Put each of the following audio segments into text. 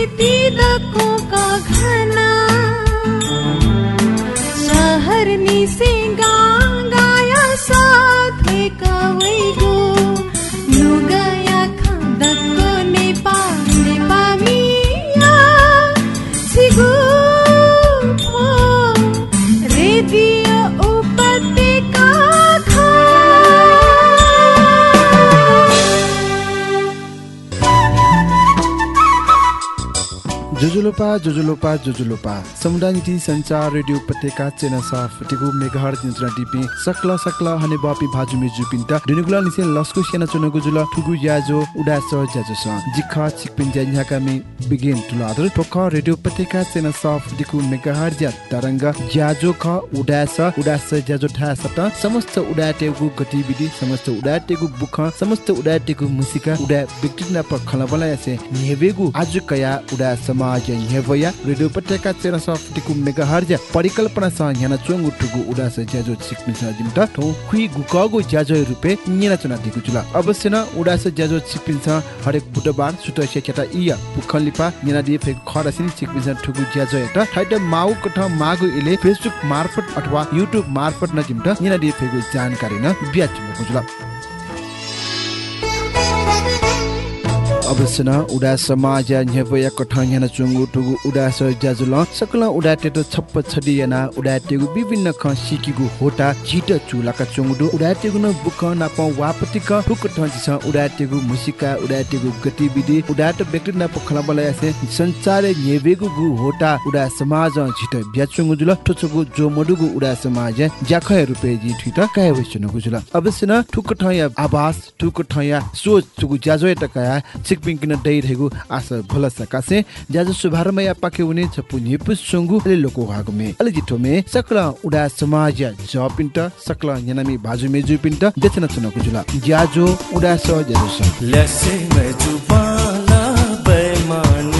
संस्कृति दकोका घना। शहर निसे गाया साथे कवैगो लुगाया जोजुलोपा जोजुलोपा जोजुलोपा। समुदाय नीति संचार रेडियो उपत्यका चेना साफ टिगु मेगाहर नियन्त्रण टिपी सकला सकला हने बापी भाजु मेजु पिन्टा दुनुगुला निसे लस्कु सेना चुनगु जुल ठुगु याजो उडास ज्याजो स। जिखा छिकपिन ज्यान्याका मे बिगिन तुलादर टोक रेडियो उपत्यका चेना साफ टिगु मेगाहर ज्या तरंग ज्याजो ख उडास उडास ज्याजो ठा सत समस्त उडाटेगु गतिविधि समस्त उडाटेगु बुख समस्त उडाटेगु मुसिका उडा व्यक्ति ना पर खलबला यासे नेबेगु आज कया उडा समाज हेवया रेडियो चेना साफ टिगु मेगाहर ज्या परिकल्पना स न्याना चोंग उठुगु उडास ज्याजो छिकपिन स जिमटा ठौ खुइ गुकगु ज्याजो रुपे न्याना चना दिगु जुला अवश्य न उडास ज्याजो छिकपिन स हरेक बुधबार सुत सेचटा इया पुखन लिपा न्याना दिए फेक खरासिन छिकपिन स ठुगु ज्याजो एटा थाइट माउ कठ मागु इले फेसबुक मार्फत अथवा युट्युब मार्फत न जिमटा न्याना दिए फेगु जानकारी न ब्याच जुला न उडा समाज न्यपया कठा याना चुंगु टुगु उडा स ज्याजुल सकल उडा टेटो छप्प छडी याना उडा टेगु विभिन्न ख सिकिगु होटा चिट चुलाका चुंगु उडा टेगु न बुक नाप वापतिक टुक ठं지 छ उडा टेगु मुसिका उडा टेगु गतिविधि। उडा त व्यक्ति नाप खला बलायसे संचार नेबेगु गु होटा उडा समाज झिट ब्याचुंगु जुल ठुचुगु जो मडुगु उडा समाज ज्याखय रुपे जी ठित काय वइसनु जुल अवश्य न ठुक ठया आवास ठुक ठया सोच टुगु ज्याजो टकाया सिकपिङ दै रहेको आशा भल सकासे ज्याजो शुभारम्भ या पाके उनी छपु निपु सुंगु ले लोको हागु मे अले जिठो मे सकला उडा समाज ज पिन्ट सकला यनामी बाजु मेजु पिन्ट देचन चुनको जुला। ज्याजो उडा स ज्याजो स लसे मैं जुबाला बेमान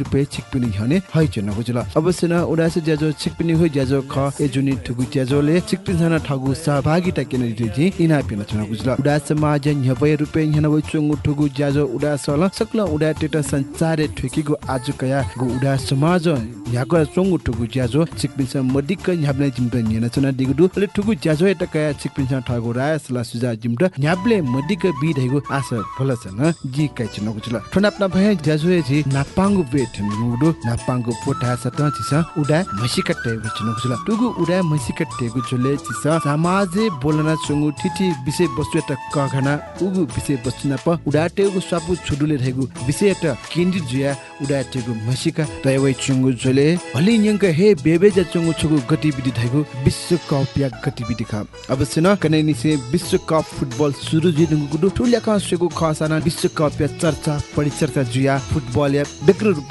रुपे छिकपिनि हने है चन गुजला अवश्य न उडासे ज्याजो छिकपिनि हो ज्याजो ख ए जुनि ठुगु ज्याजोले छिकपिन जना ठगु सहभागिता केन दिजि इना पिन चन गुजला उडा समाज न्यपय रुपे न्हन वइ चंगु ठुगु ज्याजो उडा सल सकल उडा टेट संचारे ठुकीगु आज कया गु उडा समाज याको चंगु ठुगु ज्याजो छिकपिन्छ मदिक न्याब्ले जिम्ट नियन चना दिगुदु ले ठुगु ज्याजो एटा कया छिकपिन्छ ठगु राय सला सुजा जिम्ट न्याब्ले मदिक बि धैगु आस फलसन जी काइ चन गुजला ठनापना भए ज्याजो जी नापांगु बेठ नुदु नापांगु पोटा सत छिस उडा मसिका टे चन गुजला टुगु उडा मसिका टेगु जुले छिस समाजे बोलना चंगु ठिठी विषय वस्तु एटा कघना उगु विषय वस्तु न प उडा टेगु स्वापु छुडुले धैगु विषय एटा केन्द्रित जुया उडा टेगु मसिका तयवै चंगु जुले हलि न्यंक हे बेबे ज चंगु छगु गतिविधि धैगु विश्व कप या गतिविधि खा अवश्य न कने निसे विश्व कप फुटबल सुरु जि दंगु गुडु ठुल्या का सेगु खसाना विश्व कप या चर्चा परिचर्चा जुया फुटबल या बेग्र रूपमा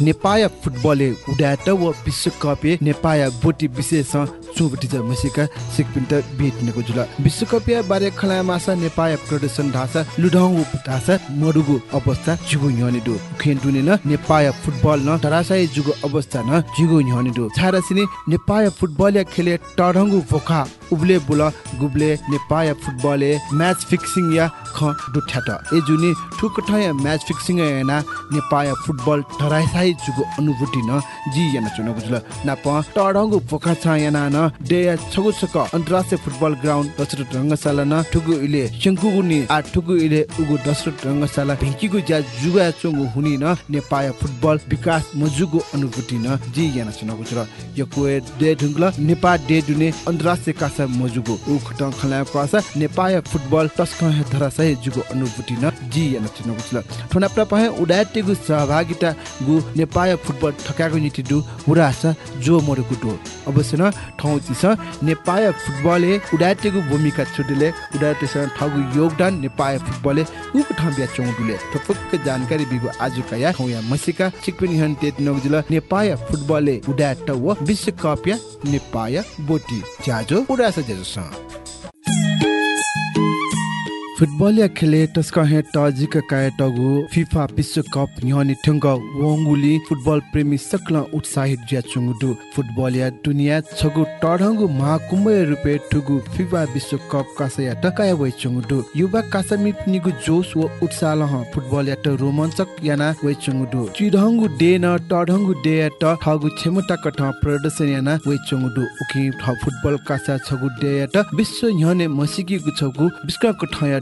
नेपाल फुटबलले उडाट व विश्वकपे नेपाल बोटी विशेष चुबटी ज मसिका सिकपिन्ट बेट्नेको जुल। विश्वकप या बारे खला मासा नेपाल प्रदर्शन ढासा लुढाउ ढासा मडुगु अवस्था जुगु न्यने दु खेन दुने न नेपाल फुटबल न तरासाई जुगु अवस्था न जुगु न्यने दु छारा सिने नेपाल फुटबल या खेले टढंगु भोका उब्ले बुला गुब्ले नेपाल फुटबल म्याच फिक्सिङ या ख दुठ्याट ए जुनि ठुक ठय म्याच फिक्सिङ याना नेपाल फुटबल तरासाई जुगु अनुभूति न जी याना चुनको जुल। ना प टढंगु भोका छ याना न डे छगु छक अन्तर्राष्ट्रिय फुटबल ग्राउन्ड दशरथ रङ्गशाला न ठुगु इले शंकुगुनि आ ठुगु इले उगु दशरथ रङ्गशाला भेंकीगु ज्या जुगा चोंगु हुनि न नेपाल फुटबल विकास मजुगु अनुभूति न जी याना चुनको जुल यको डे ढुङ्गला नेपाल डे दुने अन्तर्राष्ट्रिय कासा मजुगु। उ खट खला कासा नेपाल फुटबल तस्क धरासय जुगु अनुभूति न जी याना चुनको जुल ठोना प्रपहे उडाटेगु सहभागिता गु नेपाल फुटबल ठकाको नीति दु उरासा जो मरुगु दु अवश्य न ठाउँ चिस नेपाल फुटबलले उडाटेको भूमिका छुटले। उडाटेसँग ठगु योगदान नेपाल फुटबलले उप बिया चौडुले थपक्क जानकारी बिगु या खौ या मसिका चिकपिन हन तेत नगजुल नेपाल फुटबलले उडाट व विश्वकप या नेपाल बोटी। जाजो उडास जाजो फुटबल या खेले टस्क हे टजिक काय टगु फिफा विश्वकप न्हनि ठंग वंगुली फुटबल प्रेमी सकल उत्साहित ज्या चुङडु फुटबल या दुनिया छगु टढंगु महाकुम्भ रुपे ठुगु फिफा विश्वकप कासया टकाय वइ चुङडु युवा कासमी निगु जोस व उत्साह लह फुटबल या त रोमाञ्चक याना वइ चुङडु चिढंगु डे न टढंगु डे या त ठगु क्षमता कठ प्रदर्शन याना वइ चुङडु उकि फुटबल कासा छगु डे या त विश्व न्हने मसिकी छगु विश्वकप ठया डबुया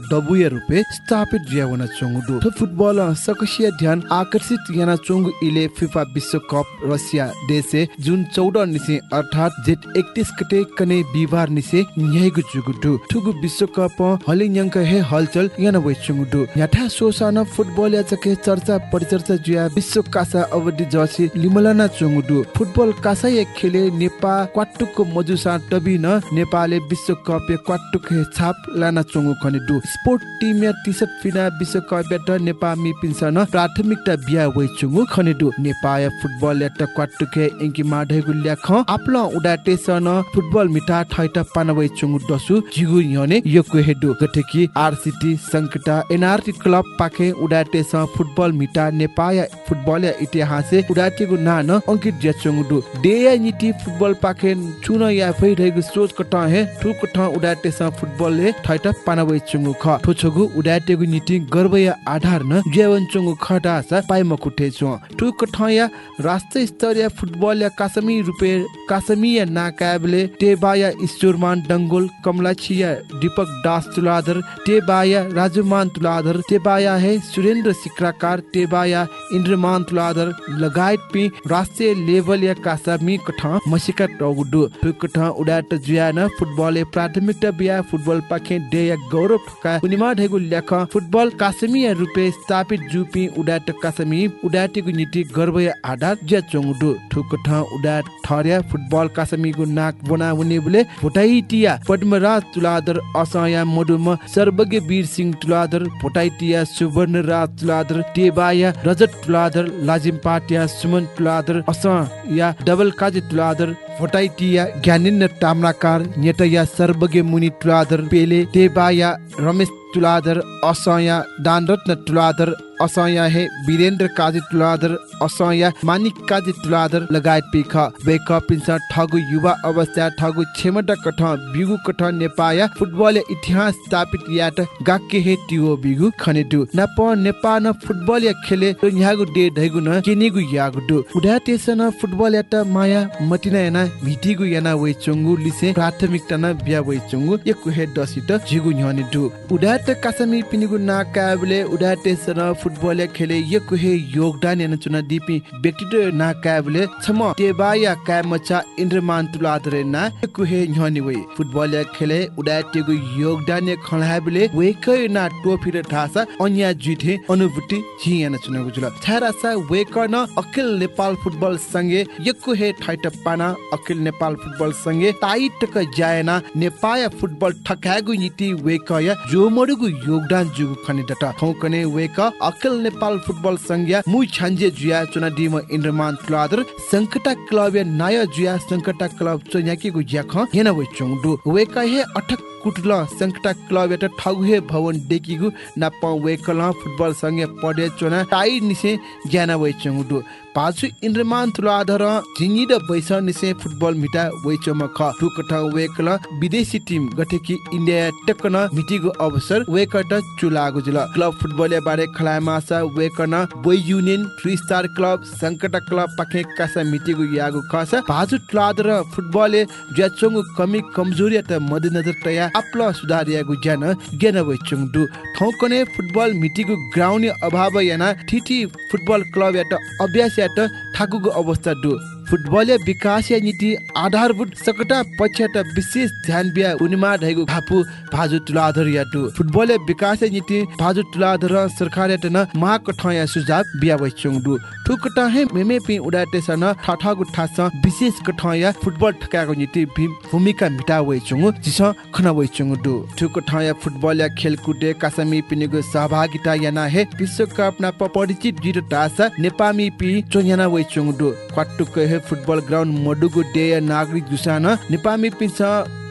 स्थापित ज्यावना चोङडु त फुटबल सकसिया ध्यान आकर्षित याना चोङ इले फिफा विश्वकप रसिया देशे जुन 14 निसे अर्थात जेठ 31 गते कने बिबार निसे न्यायगु जुगुडु ठुगु विश्वकप हलिन्यंक हे हलचल याना वइ चोङडु याठा सोसान फुटबल या चके चर्चा परिचर्चा जुया विश्व कासा अवधि जसी लिमलना चोङडु फुटबल कासा एक खेले नेपा क्वाटुको मजुसा टबी न नेपालले विश्वकप क्वाटुक हे छाप लाना चोङु खनेडु। स्पोर्ट टिम या टी सर्ट फिना विश्वकप नेपाल मि पिन्सन प्राथमिकता बिया वइ चुङु खनेडु नेपाल फुटबल या क्वाटुके एंकी माढेगु ल्याख। आपल उडाटे सन फुटबल मिटा ठैट पानवइ चुङु दसु जिगु यने यको हेडु। गठेकी आरसीटी संकटा एनआरटी क्लब पाखे उडाटे स फुटबल मिटा नेपाल या फुटबल या इतिहासे उडाटेगु नान अंकित ज्या चुङु डे या नीति फुटबल पाखे चुन या फै रहेगु सोच कट हे ठु कट उडाटे स फुटबल ले ठैट पानवइ चुङु ख ठोछगु उडाटेगु नीति गर्व या आधार न जेवन चुङु खटा सा पाइम कुठे छु। ठुक ठया राष्ट्रिय स्तरीय फुटबल या कासमी रुपे कासमी या नाकाबले टेबाया ईश्वरमान डंगोल कमलाछिया दीपक दास तुलाधर टेबाया राजुमान तुलाधर टेबाया है सुरेंद्र सिक्राकार टेबाया इन्द्रमान तुलाधर लगायत पि राष्ट्रिय लेभल या कासमी कठा मसिका टगुडु। ठुक ठ उडाट जुयान फुटबल प्राथमिकता बिया फुटबल पाखे डे गौरव ठोका उनिमा ढेगु लेख फुटबल कासमी रुपे स्थापित जुपी उडाट कासमी उडाटेगु नीति गर्व या आधार ज्या चोङडु ठुक ठ उडाट ठर्या फुटबल कासमीगु नाक बना हुने बुले भोटाइटिया पद्मराज तुलाधर असया मडुम सर्वज्ञ वीर सिंह तुलाधर भोटाइटिया सुवर्ण राज तुलाधर टेबाया रजत तुलाधर लाजिम पाटिया सुमन तुलाधर अस या डबल काजी तुलाधर भोटाइटिया ज्ञानेन्द्र ताम्राकार नेटया सर्वज्ञ मुनि तुलाधर पेले टेबाया रमेश Gómez तुलाधर असया दानरत्न तुलाधर असया हे वीरेन्द्र काजी तुलाधर असया मानिक काजी तुलाधर लगायत पिख। बेक पिन्सा ठगु युवा अवस्था ठगु क्षमता कठ बिगु कठ नेपाया फुटबल इतिहास स्थापित याट गाके हे टिओ बिगु खनेदु नप नेपाल न फुटबल या खेले न्यागु डे ढैगु न केनिगु यागु दु उडा तेसन फुटबल याट माया मटिना याना मिटिगु याना वे चंगु लिसे प्राथमिकता न बिया वे चंगु यकु हे दसित जिगु न्हने दु उडा त कासमी पिनिगु ना काबले उडा तेसन फुटबल खेले यकु हे योगदान याना चुना दिपि व्यक्तित्व ना काबले छम टेबाया कामचा इन्द्रमान तुलाधरे ना यकु हे न्हने वे फुटबल खेले उडा तेगु योगदान या खलाबले वे कै ना टोफी र ठासा अन्या जिथे अनुभूति झि याना चुना गुजुल छारासा वे न अखिल नेपाल फुटबल संगे यकु हे ठाइट पाना अखिल नेपाल फुटबल संगे टाइट क जायना नेपाल फुटबल ठकागु नीति वे कया जोमोड मडुगु योगदान जुगु खनि डट ठौकने वेक अकल नेपाल फुटबल संघ मुइ छान्जे जुया चुना डिम इन्द्रमान क्लादर संकटा क्लब या नाय जुया संकटा क्लब चोन्याकीगु ज्याख हेना वे चोङडु वेक हे अठक कुटल संकटा क्लब एट ठगुहे भवन डेकिगु नाप वेकल फुटबल संगे पडे चोना टाइ निसे ज्ञान वे चोङडु पाछु इन्द्रमान तुलाधर झिङिड बैस निसे फुटबल मिटा वैचम ख टुकट वेकल विदेशी टिम गठेकी इन्डिया टेकन मिटिगु अवसर वेकट चुलागु जुल। क्लब फुटबल बारे खलामासा woken boy union three star club संकट क्लब पाखे कासा मिटिगु यागु खस। पाछु तुलाधर फुटबल ज्याचोङ कमी कमजोरी त मध्यनजर तया आपल सुधार यागु ज्ञान ज्ञान वैचुङ दु ठौकने फुटबल मिटिगु ग्राउन्ड अभाव याना ठिठी फुटबल क्लब यात अभ्यास यात ठाकुगु अवस्था दु फुटबल विकास या नीति आधारभूत सकटा पक्षत विशेष ध्यान बिया उनिमा ढैगु भापु भाजु तुलाधर याटु। फुटबल विकास या नीति भाजु तुलाधर सरकार यात न महाकठ या सुझाव बिया वैचुङ दु ठुकटा हे मेमे पि उडाटे सन ठाठागु ठास विशेष कठ या फुटबल ठकाको नीति भूमिका मिटा वैचुङ जिस खना वैचुङ दु ठुकठ या फुटबल या खेलकुदे कासमी पिनेगु सहभागिता याना हे विश्वकप ना परिचित जिरो टासा नेपामी पि चोयाना वैचुङ दु क्वाटुक हे फुटबल ग्राउन्ड मडुगु डे नागरिक दुसान नेपामी पिन्छ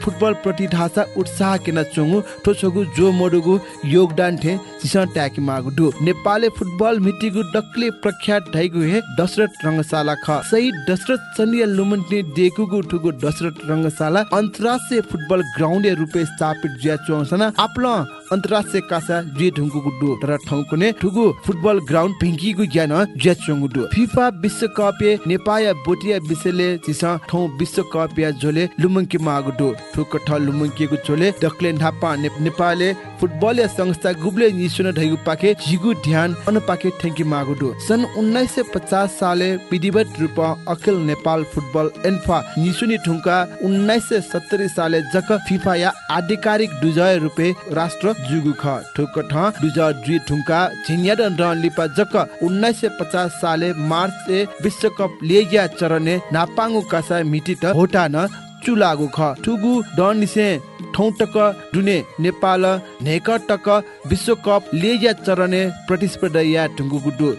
फुटबल प्रति ढाँचा उत्साह केना चोङु ठोछोगु जो मडुगु योगदान थे सिसा ट्याकी मागु दु नेपाली फुटबल मिटिगु डक्ले प्रख्यात ढैगु हे दशरथ रंगशाला ख। सही दशरथ चन्डिया लुमन्टे देकुगु ठुगु दशरथ रंगशाला अन्तर्राष्ट्रिय फुटबल ग्राउन्ड रूपे स्थापित ज्या चोङसना। आपल अन्तर्राष्ट्रिय कासा जे ढुङ्गु गुड्डु तर ठौकुने ठुगु फुटबल ग्राउन्ड भिङ्कीगु ज्ञान ज्या चोङुडु फिफा विश्वकप ए नेपाया बोटिया विषयले चिस ठौ विश्वकप या झोले लुमङ्की मागुडु ठुक ठ लुमङ्कीगु झोले डक्ले ढापा ने- नेपालले फुटबल या संस्था गुब्ले निसुन ढैगु पाके जिगु ध्यान अन पाके थ्याङ्की मागुडु सन् उन्नाइस सय पचास साले विधिवत रूप अखिल नेपाल फुटबल एन्फा निसुनी ठुङ्का उन्नाइस सय सत्तरी साले जक फिफा या आधिकारिक दुजय रूपे राष्ट्र जुगु ख ठुक ठ दुज दुई ठुङ्का झिन्या र लिपा जक उन्नाइस सय पचास साले मार्च ए विश्वकप लेगिया चरने नापाङ्गु कासा मिति त भोटान चुलागु ख ठुगु डनिसे ठौटक डुने नेपाल नेकटक विश्वकप लेगिया चरने प्रतिस्पर्धा या टुङ्गु गुडु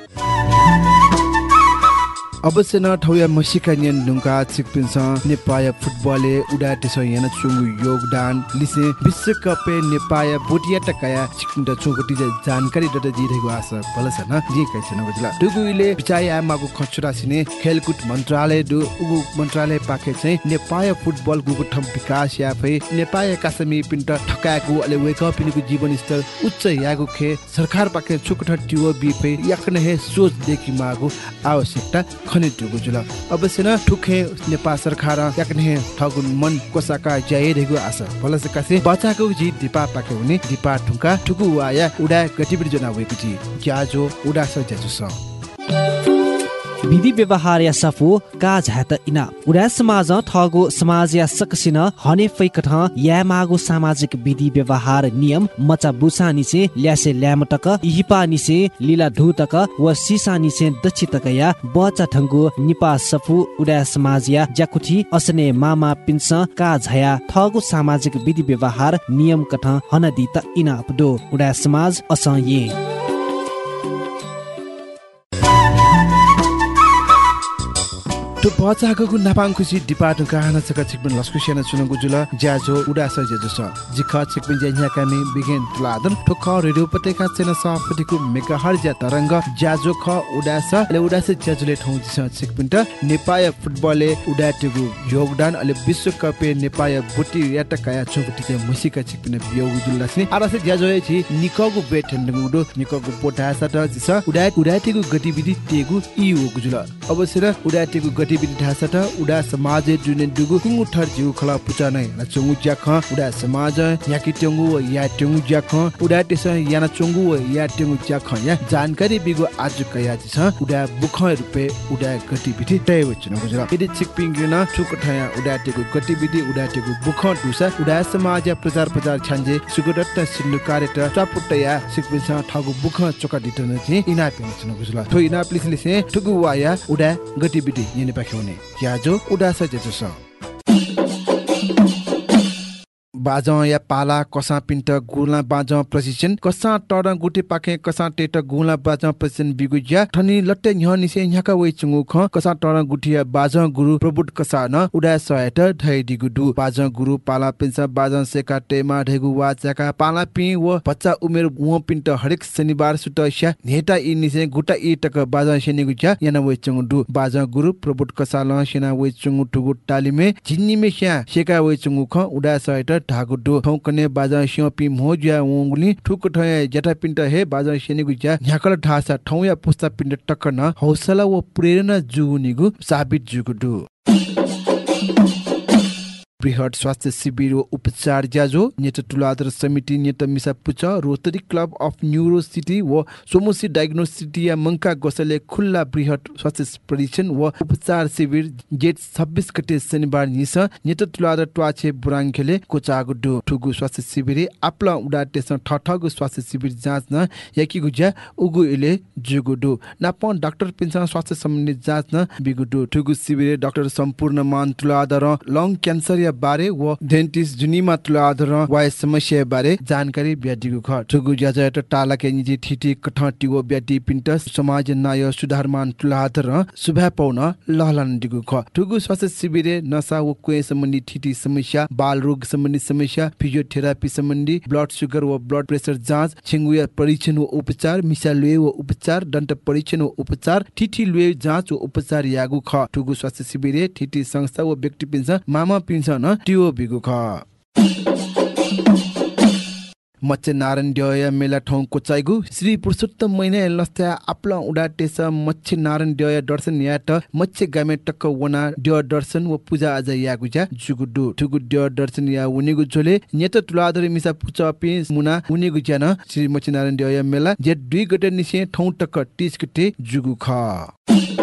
अवश्य न ठौया मसिका नियन ढुङ्गा चिकपिन्छ नेपाय फुटबले उडाटे छ याना चुङ्गु योगदान लिसे विश्वकपे नेपाय बोटिया टकाया चिकिन्ट चुङ्गटी जानकारी डट जिरहेको आशा भल छ न जी कै छैन बुझला दुगुइले बिचाइ आमाको खचुरा सिने खेलकुद मन्त्रालय दु उगु मन्त्रालय पाखे चाहिँ नेपाय फुटबल गुगु ठम विकास या फै नेपाय कासमी पिन्ट ठकाएको अले वेक अप जीवन स्तर उच्च यागु खे सरकार पाखे छुकठ टिओ बी फै याकने सोच देखि मागु आवश्यकता खने दुगु जुल। अवश्य न ठुखे नेपाल सरकार याकने ठगुन मन कोसाका जाय रेगु आशा। भलस कासे बचाको जी दिपा पाके हुने दिपा ठुका ठुकु वाया उडा गतिविधि जना वेकु जी। ज्याजो उडा स ज्याजो स। विधि व्यवहार या सफु का झात इना। उडा समाज ठगो समाज या सकसिन हने फैकठ या मागो सामाजिक विधि व्यवहार नियम मचा बुसा निसे ल्यासे ल्यामटक इहिपा निसे लीला धुतक व सिसा निसे दक्षितक या बचा ठंगु निपा सफु उडा समाज या ज्याकुठी असने मामा पिन्स का झया ठगो सामाजिक विधि व्यवहार नियम कठ हनदी त इना अपदो। उडा समाज अस ये। तो बचाको नापाङ खुसी डिपार्टमेन्ट कहाना छका छिकबिन लस्कु सेना चुनगु जुल ज्याजो उडा स ज्याजो स जिख छिकबिन ज्या कामी बिगेन तुलादन ठोख रेडियो पटेका चेना सफटिको मेगा हर ज्या तरंग ज्याजो ख उडा स ले उडा स ज्याजुले ठौ जिस छिकबिन त नेपाय फुटबलले उडा टेगु योगदान अले विश्वकप नेपाय बुटी यात काया छुगुटी के मुसिका छिकबिन बियोगु जुल लासनि आरा से ज्याजो छि निकगु बेट हन्दगु निकगु पोटा सट जिस उडा उडा गतिविधि टेगु इउ गुजुल अवश्य र उडा टेगु गतिविधि ढासट उडा समाज जुने दुगु कुङु ठर जिउ खला पुचा नै चंगु ज्याख उडा समाज याकि टेंगु व या टेंगु ज्याख। उडा टेस याना चंगु व या टेंगु ज्याख। या जानकारी बिगु आज कया छ उडा बुख रुपे उडा गतिविधि तय वचन गुजरा यदि छिकपिङ न छुक ठया उडा टेगु गतिविधि उडा टेगु बुख दुसा। उडा समाज प्रचार प्रचार छान्जे सुगदत्त सिन्नु कार्यट चापुटया सिकपिङ ठगु बुख चोका दिटन छि इना पेन गुजला थो इना प्लिसले से ठगु वाया उडा गतिविधि यने हुने। ज्याजो उडा स जेजो स बाज या पाला कसा पिन्ट गुला बाज प्रशिक्षण कसा टर गुटे पाखे कसा टेट गुला बाज प्रशिक्षण बिगुज्या ठनी लट्टे न्ह निसे न्याका वइ चुङु ख कसा टर गुठिया बाज गुरु प्रबुट कसा न उडा सहायत धै दिगुडु। बाज गुरु पाला पिन्स बाज सेका टेमा ढेगु वा पाला पि व बच्चा उमेर व पिन्ट हरेक शनिबार सुट स्या नेटा इ निसे गुटा इ टक बाज सेनेगु ज्या याना वइ चुङु दु बाज गुरु प्रबुट कसा ल सेना वइ चुङु टुगु टालिमे जिन्नीमे स्या सेका वइ चुङु ख उडा सहायत ढागु दु ठौकने बाज स्यो पि मो ज्या वंगुली ठुक ठय जटा पिन्ट हे बाज सेनेगु ज्या न्याकल ढासा ठौ या पुस्ता पिन्ट टक्क हौसला व प्रेरणा जुगुनिगु साबित जुगुडु बृहत स्वास्थ्य शिविर उपचार ज्याजो नेट तुलाधर समिति नेट मिसा पुच rotary club of neuro city व सोमोसी डायग्नोसिटी मंका गोसले खुल्ला बृहत स्वास्थ्य परीक्षण व उपचार शिविर जेठ छब्बिस गते शनिबार निस। नेट तुलाधर ट्वाछे बुराङखेले कोचागु डु ठुगु स्वास्थ्य शिविर आपला उडा टेसन ठठगु स्वास्थ्य शिविर जाँच न याकी गुज्या उगु इले जुगु डु नापन डाक्टर पिन्सा स्वास्थ्य सम्बन्धी जाँच न बिगु डु ठुगु शिविर डाक्टर सम्पूर्ण मान तुलाधर लङ क्यान्सर बारे व डेन्टिस्ट जुनिमा तुलाधर वाय समस्या बारे जानकारी ब्याटिगु ख ठुगु ज्याजा त टाला के निजी ठिटी कठ टिगो ब्याटी पिन्ट समाज नाय सुधारमान तुलाधर सुभा पौन लहलन दिगु ख ठुगु स्वास्थ्य शिविरे नसा व कुए सम्बन्धी ठिटी समस्या बाल रोग सम्बन्धी समस्या फिजियोथेरापी सम्बन्धी ब्लड सुगर व ब्लड प्रेसर जाँच छिङ्गुया परीक्षण व उपचार मिसा लुए व उपचार दन्त परीक्षण व उपचार ठिठी लुए जाँच व उपचार यागु ख ठुगु स्वास्थ्य शिविरे ठिटी संस्था व व्यक्ति पिन्छ मामा पिन्छ न टिओ बिगु ख। नारायण ड्यय मेला ठाउँ कोचाइगु श्री पुरुषोत्तम महिना लस्ता आपला उडा टेस मत्स्य नारायण ड्यय दर्शन याट मत्स्य गामे टक्क वना ड्य दर्शन व पूजा आज यागुजा जुगुडु ठुगु ड्य दर्शन या उनिगु झोले नेत तुलाधर मिसा पुचा पि मुना उनिगु ज्यान श्री मत्स्य नारायण ड्यय मेला जे दुई गते निसे ठाउँ टक्क टिस गते जुगु ख।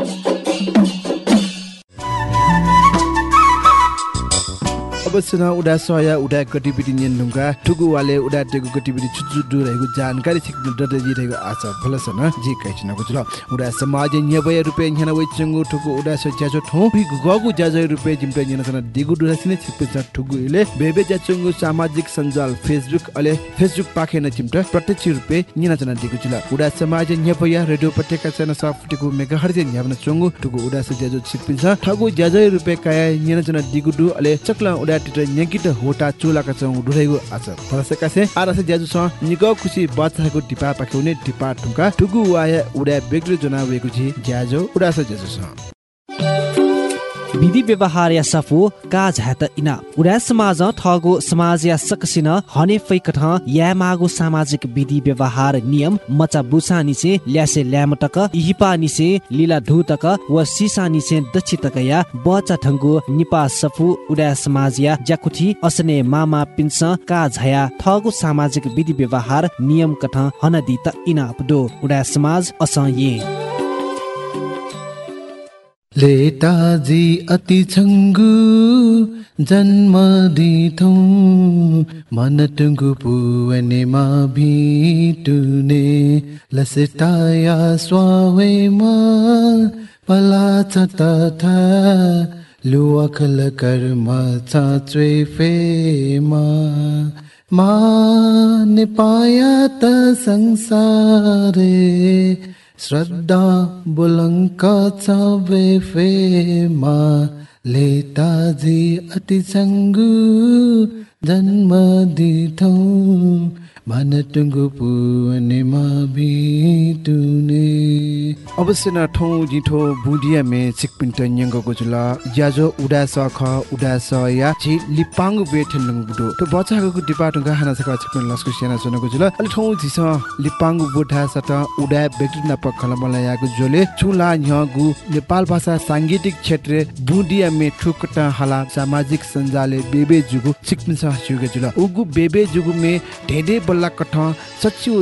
अवश्य न उडा सया उडा गतिविधि नियन ढुङ्गा ठुगु वाले उडा टेगु गतिविधि छुचु रहेको जानकारी छिक डट जी रहेको आशा भलस न जी न गुजल उडा समाज न्यबय रुपे न्यान वइ चंगु ठुगु उडा स ज्याजो ठौ बि गगु ज्याजो रुपे जिम्पे न्यान सन दिगु दुरा सिने छिक छ ठुगु इले बेबे ज्या चंगु सामाजिक सञ्जाल फेसबुक अले फेसबुक पाखे न चिम्ट प्रत्यक्ष रुपे न्यान सन दिगु जुल उडा समाज न्यबय रेडियो पटेका सन सफ्टिगु मेगाहर्ज न्यान चंगु ठुगु उडा स ज्याजो छिक छ ठगु ज्याजो रुपे काया न्यान सन दिगु दु अले चक्ला उडा टिट न्याकिट होटा चोलाका चौ ढुढाइगु आछ फरसे कासे आरसे ज्याजु छ निग खुसी बच्चाको टिपा पाखेउने टिपा ठुका ठुगु वाया उडा बेग्रो जना वेगु जी ज्याजो उडा स ज्याजु विधि व्यवहार या सफु काज हात इना। उडा समाज ठगो समाज या सकसिन हने फैकठ या मागो सामाजिक विधि व्यवहार नियम मचा बुसा निसे ल्यासे ल्यामटक इहिपा निसे लीला धुतक व सिसा निसे दक्षि तक या बचा ठंगु निपा सफु उडा समाज या ज्याकुठी असने मामा पिन्स का झया ठगो सामाजिक विधि व्यवहार नियम कठ हनदी त इना अपडो उडा समाज अस ये। लेटाजी अति छङ्गु जन्म दिथौ। मन टुङ्गु पुवनेमा भिटुने लसेटाया स्वावेमा छ तथा लुवाखल कर्म चाच्वे फेमा मान पाया त संसारे श्रद्धा बुलङ्का वेफे मा लताजी अतिसङ्ग मन टुङ्गु पुवनेमा भिटुने अवश्य न ठौ जिठो बुडिया मे चिकपिन्ट न्यङ्गको जुल ज्याजो उडा ख उडा या छि लिपाङ बेठन लंगबुडो त बचाको डिपा टुङ्गा हाना सका चिकपिन लस्कु सेना सुनको जुल अलि ठौ झिस लिपाङ बुढा सत उडा बेक्टि पखल मला याको जोले। चुला न्यगु नेपाल भाषा सांगीतिक क्षेत्र बुडिया मे ठुकटा हाला सामाजिक सञ्जाले बेबे जुगु चिकपिन स जुगे जुल उगु बेबे जुगु मे ढेडे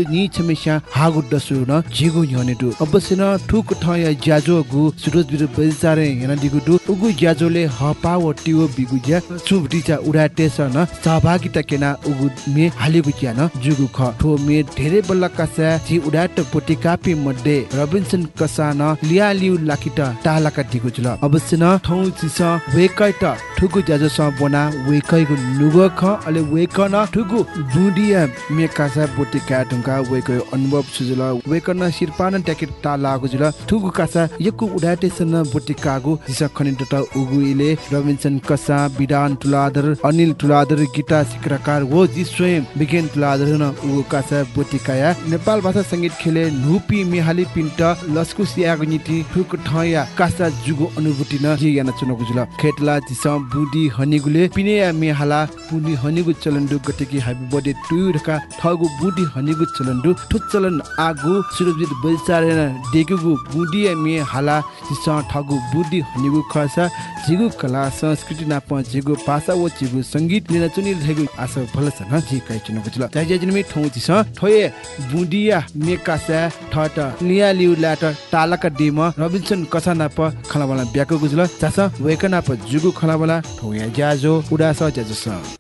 नि छमेस्या हागु दसु न जिगु न्यने दु अवश्य न ठुक ठय ज्याजो गु सुरोज बिरु बेचारे हेन दिगु दु उगु ज्याजोले हपा व टिओ बिगु ज्या चुबटिचा उडा टेसन सहभागिता केना उगु मे हालेगु न जुगु ख ठो मे धेरै बल्ल कसा जी उडाट पोटी कापी मध्ये रबिन्सन कसा न लिया लिउ लाकिट टालाका दिगु जुल अवश्य न ठौ चिस वेकै त ठुगु ज्याजो स बना वेकैगु नुग ख अले वेक न ठुगु बुडिया मे कासा बोटी का ढुङ्गा वेकै अनुभव सुजुल वेक न सिरपान ट्याकेट टालागु जुल ठुगु कासा यकु उडाटे सन बोटी कागु जिस खनिट त उगु इले रबिन्सन कसा बिडान तुलादर अनिल तुलादर गीता सिक्रकार वो जी स्वयं बिगेन तुलादर न उगु कासा बोटी काया नेपाल भाषा संगीत खेले नुपी मिहाली पिन्ट लस्कु सियागु नीति ठुक ठया कासा जुगु अनुभूति न जे याना चुनको जुल खेतला जिस बुडी हनिगुले पिनेया मिहाला पुनी हनिगु चलन्दु गटेकी ह्यापी बर्थडे टु ढका ठगु बुडी हनिगु चलन्दु ठुक चलन आगु सुरजित बलचारेन डेगुगु बुडी मे हाला जिस ठगु बुडी हनिगु खसा जिगु कला संस्कृति नाप जिगु भाषा व जिगु संगीत लिन चुनि रहेगु आशा भलस न जी काइ चुनको जुल जाय जिनमे ठौ जिस ठोये बुडिया मे कासा ठट लिया लिउ लाट टालका डिम रबिन्सन कसा नाप खलाबला ब्याको जास वेकनाप जुगु खलाबला ठौया ज्याजो उडास ज्याजो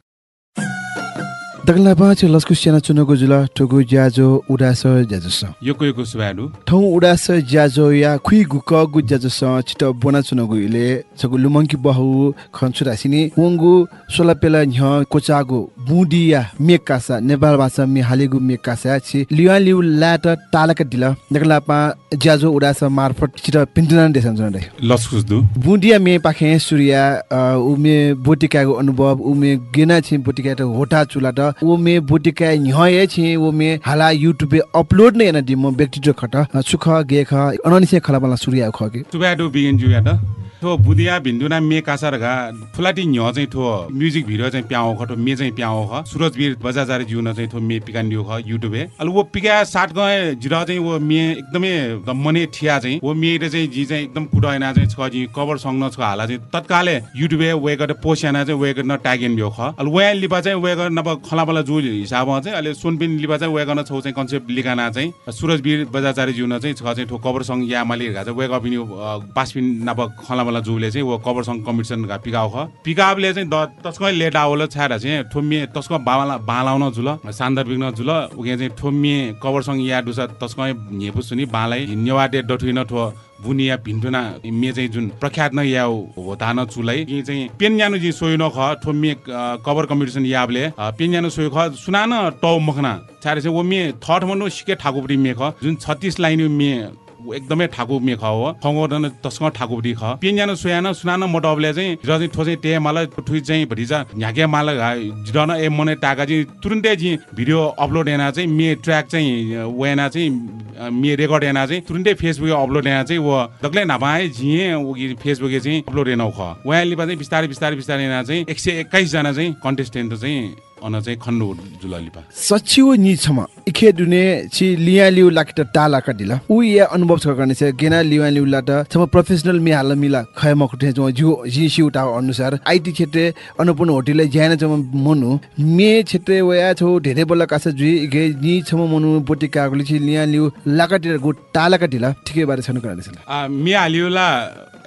दगला बाच लस्कु सेना चुनको जुल ठगु ज्याजो उडास ज्याजो योको योको सुबाडु ठौ उडास ज्याजो या खुइ गुक गु ज्याजो छिट बोना चुनको इले छगु लुमंकी बहु खन्छु रासिनी वंगु सोलापेला न्ह कोचागु बुडिया मेकासा नेपाल भाषा मे हालेगु मेकासा छि लिया लिउ लाट टालका दिल दगला पा ज्याजो उडास मार्फत छिट पिन्टुना देसन जुन लस्कुस दु। बुडिया मे पाखे सूर्या उमे बोटिकाको अनुभव उमे गेना छि बोटिका त होटा चुला त उमे बोटिका न्हय छि उमे हाला युट्युबे अपलोड नै न दिम व्यक्तित्व खट सुख गेख अननिसे खलाबला सूर्या खके सुबाडु बिगिन जुया थो बुदिया भिन्डुना मे कासार घा फुलाटी न्य चाहिँ थो म्युजिक भिडियो चाहिँ प्याउ ख थो मे चाहिँ प्याउ ख। सुरज वीर बजाजारी जिउन चाहिँ थो मे पिकान दियो ख युट्युबे। अल वो पिका साट गए जिरा चाहिँ वो मे एकदमै मने ठिया चाहिँ। वो मे चाहिँ जी चाहिँ एकदम कुडाइना चाहिँ छ जी कभर सङ न छ हाला चाहिँ। तत्काले युट्युबे वे गरे पोस्याना चाहिँ वे गर्न ट्यागेन बियो ख। अल वे लिपा चाहिँ वे गर्न नब खलाबला जुल हिसाबमा चाहिँ अहिले सुनपिन लिपा चाहिँ वे गर्न छौ चाहिँ कन्सेप्ट लिकाना चाहिँ। सुरज वीर बजाचारी जिउन चाहिँ छ चाहिँ ठो कभर सङ या माली हेर्का चाहिँ वे गपिनी पासपिन नब खलाबला जुले चाहिँ वो कभर सङ कम्पिटिसन गा पिकाउ ख। पिकाबले चाहिँ द तस्कै लेट आवल छाएर चाहिँ ठोम्मिए तस्को बाला बालाउन जुल सान्दर्भिक न जुल उगे चाहिँ ठोम्मिए कभर सङ या दुसा तस्कै हेपु सुनि बालाई नेवाटे डठुइन ठो बुनिया भिन्टुना मे चाहिँ जुन प्रख्यात न या हो तान चुलाई यी चाहिँ पेन ज्यानु जी सोइन ख ठोम्मे कभर कम्पिटिसन याबले। अ, पेन ज्यानु सोइ ख सुनान टौ मखना। छारे चाहिँ वो मे थर्ड मनु सिके ठाकुपटी मे ख जुन 36 लाइन मे एकदमै ठाकु मे हो। खङ्गोदन तस्क ठाकुपटी ख। पेन ज्यानु सोयान सुनान मोटबले चाहिँ र चाहिँ ठो चाहिँ टे माला ठुइ चाहिँ भरिजा झ्याके माला जिरन ए मने टाका चाहिँ तुरुन्तै जी भिडियो अपलोड एना चाहिँ मे ट्र्याक चाहिँ वेना चाहिँ मे रेकर्ड एना चाहिँ तुरुन्तै फेसबुक अपलोड एना चाहिँ वो दक्लै नपाए झिए फेसबुक चाहिँ अपलोड एना ख। वहाँ लिपा चाहिँ बिस्तारै बिस्तारै बिस्तारै एना चाहिँ एक सय एक्काइसजना चाहिँ कन्टेस्टेन्ट चाहिँ अन चाहिँ खन्नु जुल लिपा। सचिव नि छम इखे दुने छि लिया लिउ लाकिट टाला काटिला। उ या अनुभव छ गर्ने छ गेना लिया लिउ लाट छम प्रोफेसनल मि हाल मिला खय मकुटे जो जु जि सिउटा अनुसार आइटी क्षेत्र अनुपूर्ण होटल ज्यान छम मनु। मे क्षेत्र वया छौ धेरै बल्ल कास जुइ इखे नि छम मनु बोटी कागले छि लिया लिउ लाकाटिर गु टाला काटिला। ठिकै बारे छनु गर्ने छ आ, मी हालियोला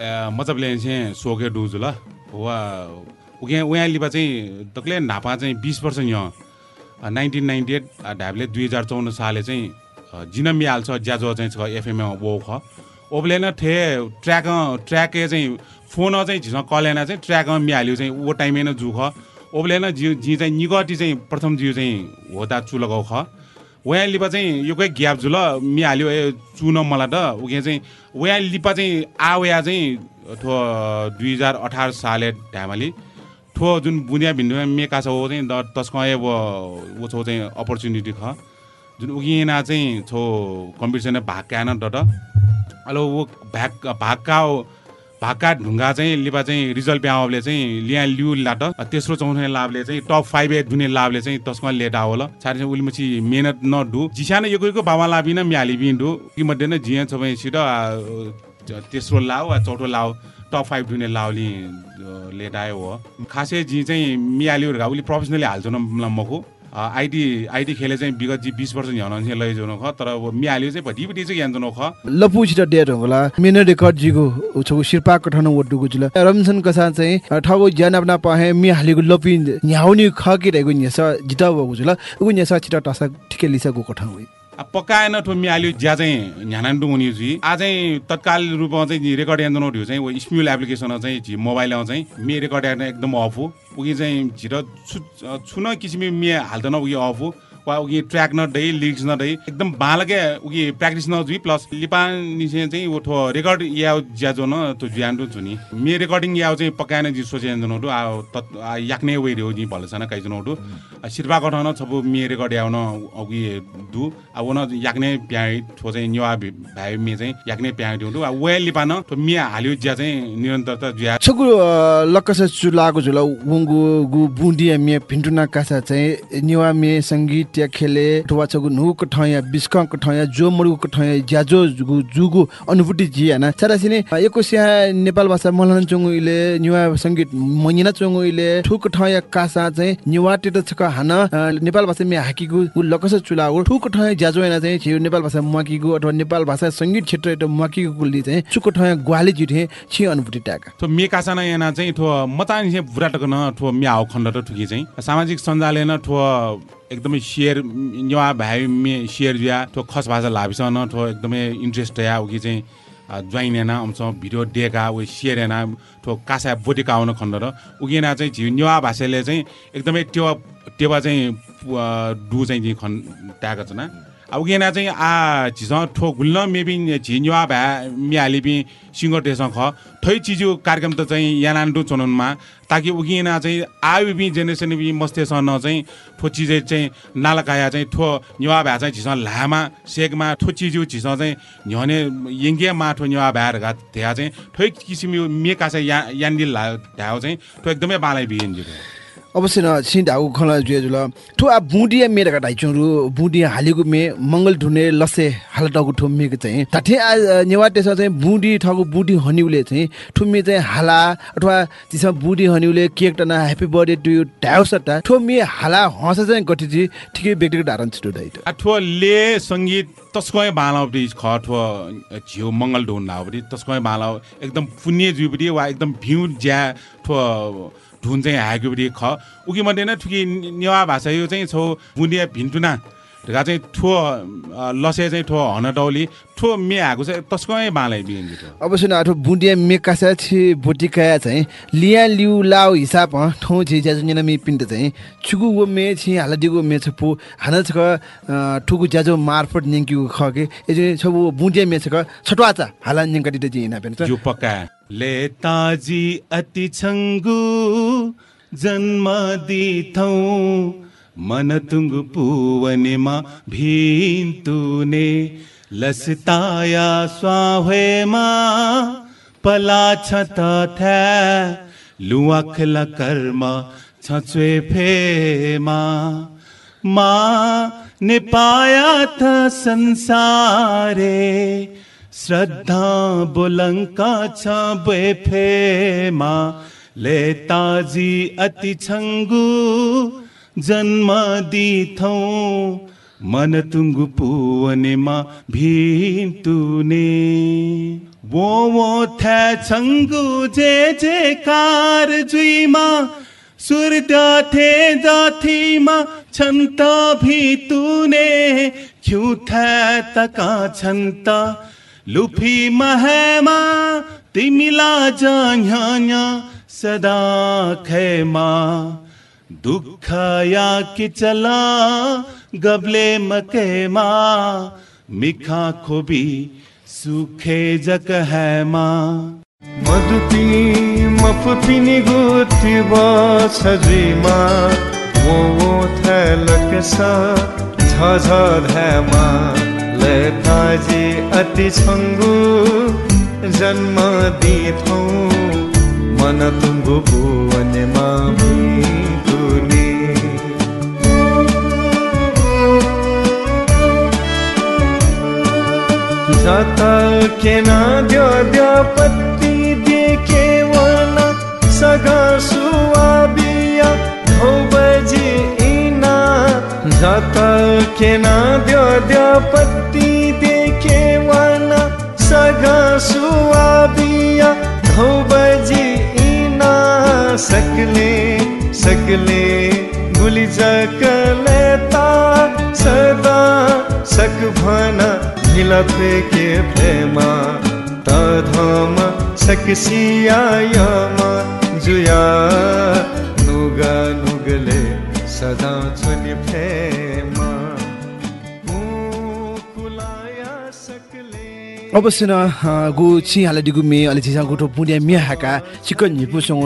अ, मतलब चाहिँ सोके डुज ल वा उहाँ लिपा चाहिँ तकले नापा चाहिँ बिस वर्ष यहाँ नाइन्टिन नाइन्टी एट ढाबले दुई हजार चौन्न साले चाहिँ अ, जिन मिहाल्छ ज्याजो चाहिँ छ एफएममा वो ख। ओब्ले न ठे ट्र्याक ट्र्याके चाहिँ फोन चाहिँ झिस कलेना चाहिँ ट्र्याकमा मिहाल्यो चाहिँ वो टाइमै न जुख ओब्ले न जी चाहिँ निगटी चाहिँ प्रथम जिउ चाहिँ होता चुलगाउ ख। वहाँ लिपा चाहिँ यो कोही ग्याप जुल मिहाल्यो ए चुन मलाई त। उके चाहिँ वहाँ लिपा चाहिँ आवया चाहिँ ठो दुई हजार अठार साले ढ्यामाली ठो जुन बुनिया भिन्डुमा मेका छ वो चाहिँ तस्क वो वो छौ चाहिँ अपर्च्युनिटी ख जुन उगिना चाहिँ छो कम्पिटिसन भाग क्यान डट अलो वो भाग भागका भागका ढुङ्गा चाहिँ लिपा चाहिँ रिजल्ट प्यावले चाहिँ लिया लिउ लाट तेस्रो चौथो लाभले चाहिँ टप फाइभ एट दुने लाभले चाहिँ तस्मा लेट आवल चाहिँ उसले पछि मेहनत नडु जिसानो यो कोहीको बाबा लाबिन मिहाली बिन्दु कि मध्ये नै जिया छ भने छिटो आ, तेस्रो लाउ वा चौथो लाउ टप फाइभ दुने लाउली लेट आयो हो। खासै जी चाहिँ मिहालिहरू उसले प्रोफेसनली हाल्छ मको। आइटी आइटी खेले चाहिँ विगत जी बिस वर्ष झ्याउन चाहिँ लैजाउनु ख तर अब मिहाल्यो चाहिँ भटिपट्टि चाहिँ ज्ञान ख। लपुसित डेट होला मेन रेकर्ड जिगो छगु शिर्पा कठन वडुगु जुल रमसन कसा चाहिँ ठगु ज्ञान अपना पहे मि हालिगु लपि न्याउनी खके रेगु न्यस जिता बगु जुल उगु न्यस छिटा टसा ठिकै लिसगु कठन पकाएन ठो मिहाल्यो ज्या चाहिँ झ्यानान्डु हुने जी आज तत्काल रूपमा चाहिँ रेकर्ड यान्द नोट चाहिँ स्म्युल एप्लिकेसन चाहिँ मोबाइलमा चाहिँ मे रेकर्ड यान्द एकदम अफ हो। उगी चाहिँ झिर छु छुन किसिमले मे हाल्दैन उगी अफ हो। वा उगी ट्र्याक न लिरिक्स न एकदम बालके उगी प्र्याक्टिस न जुई प्लस लिपान चाहिँ वो ठो रेकर्ड याव ज्याजो न तो ज्यान्डु छुनी मे रेकर्डिङ याव चाहिँ पकाएन जी सोचे नोटु आ याक्ने वे रे जी भलसन काइ नोटु सिर्पा कठन छबु मे रेकर्ड याव न अघि दु। वो न याक्ने प्याइ ठो चाहिँ न्युवा भाइ मे चाहिँ याक्ने प्याइ दिउ आ वे लिपान तो मे हाल्यो ज्या चाहिँ निरन्तरता ज्या। छगु लक्कस चुलागु जुल वंगु गु बुन्डिया मे भिन्टुना कासा चाहिँ निवा मे या खेले ठुवा छगु नुक ठया बिस्कक ठया जो मरुको ठया ज्याजो जुगु जुगु अनुभूति जी हैन छरासिने एकोसिया नेपाल भाषा मलन चंगु इले निवा संगीत मनिना चंगु इले ठुक ठया कासा चाहिँ निवा टेट छक हान नेपाल भाषा मे हाकीगु गु लक्कस चुलागु ठुक ठया ज्याजो हैन चाहिँ छिउ नेपाल भाषा मकीगु अथवा नेपाल भाषा संगीत क्षेत्र एट मकीगु कुलि चाहिँ चुक ठया ग्वाली जिठे छि अनुभूति ट्याका थो मे कासाना याना चाहिँ ठो मतानि बुराटक न ठो म्याउ खण्ड र ठुकी चाहिँ सामाजिक सञ्जालले ठो एकदमै सेयर नेवा भाइ मे सेयर जुया ठो खस भाषा लाभिस न ठो एकदमै इन्ट्रेस्ट या उकी चाहिँ ज्वाइनेना अंश भिडियो दिएका ऊ सेरेना ठो कासा बोटेका आउन खण्ड र उगिना चाहिँ झि नेवा भाषाले चाहिँ एकदमै टेवा टेवा चाहिँ डु चाहिँ खन् ट्याएको छ न। अब उगिना चाहिँ आ झिस ठो गुल्न मेबी झिन्युवा भ्या मिहाली बि सिङ्गर टेसँग ख थै चिजु कार्यक्रम त चाहिँ यानान्डु चुनौनमा ताकि उगिना चाहिँ आयु बि जेनेरेसन बि मस्तेसँग चाहिँ ठो चिजै चाहिँ नालकाया चाहिँ ठो न्युवा भ्या चाहिँ झिस लामा सेकमा ठो चिजु झिस चाहिँ झ्याउने यङ्गे मा ठो न्युवा भ्याएर घा त्यहाँ चाहिँ ठै किसिम मेका चाहिँ या यान्डिल ढ्याउ चाहिँ ठो एकदमै बालाई बिएन्जिरो अवश्य न सिन्धाको खला जुए जुल। ठु आ बुडिया मेरा का चुरु बुडिया हालिगु मे मंगल धुने लसे हालटगु ठु मेक चाहिँ। ताठे आ नेवा तेस चाहिँ बुडी ठगु बुडी हनिउले चाहिँ ठुमी चाहिँ हाला अथवा तिसा बुडी हनिउले केक तना ह्यापी बर्थडे टु यु ढाउसटा ठु मे हाला हँस चाहिँ गटिजी ठिकै व्यक्तिगत धारण छिटो दैट अठो ले सङ्गीत तस्कै बालावटी खठो झिउ मङ्गल ढुन लावटी तस्कै बालाव एकदम पुण्य जुपटी वा एकदम भ्यू ज्या ठो ढुन चाहिँ हागुपटी ख उकी न ठुकी नेवा भाषा यो चाहिँ छौ बुनिया भिन्टुना। ढका चाहिँ ठो लसे चाहिँ ठो हनटौली ठो मे हाको चाहिँ तस्कै बालै बिएन्जी ठो अवश्य न आठो बुडिया मे कासा छि बोटिकाया चाहिँ लिया लिउ लाउ हिसाब ह ठौ छि ज्याजु नेना मे पिन्ट चाहिँ छुगु वो मे छि हाला दिगु मे छपु हाना छक ठुगु ज्याजु मार्फत निंक्यु खके एजे छबु बुडिया मे छक छटवाचा हाला निंकटी त जिना पेन जो पक्का ले ताजी अति छङ्गु जन्म दिथौ मन तुङ्गु पुवनेमा भिन्तुने लसताया स्वाहेमा पला छ तथ्या लुवाखला कर्म छचुए फेमा मा ने पाया था संसारे श्रद्धा बुलंका छ बेफेमा लेताजी अति छङ्गु जन्म दिथौ मन तुङ्गु पुवनेमा भिन्तुने वो वो थ्या छङ्गु जे जे कार जुइमा सूर्य थे जाथिमा छन्त भितुने क्यु थ्या तका छन्त लुफी महमा तिमिला जान्या सदा खेमा। दुःख या कि चला गबले मकेमा मिखा खोबी सुखे जक हैमा मधुती मफुतिनी गुति सजीमा वो वो थैलक सा झ झ धैमा लेताजी अति छङ्गु जन्म दिथौ मन तुङ्गु भुवनमा भितुनी जाता के ना द्यो द्यो पत्ती दे केवल सगा सुआ बिया धौ बजी इना जाता केना द्यो द्यो पत्ती देखे वाना सगा सुआ बिया धौ बजी इना सकले सकले गुली जकलेता सदा सक ढिला फेके प्रेमा त धम सकसिया यमा जुया नुगा अवश्य न गु छि हाले दिगु मे अलि छिसा गुठो पुडिया मे हाका चिकन सँग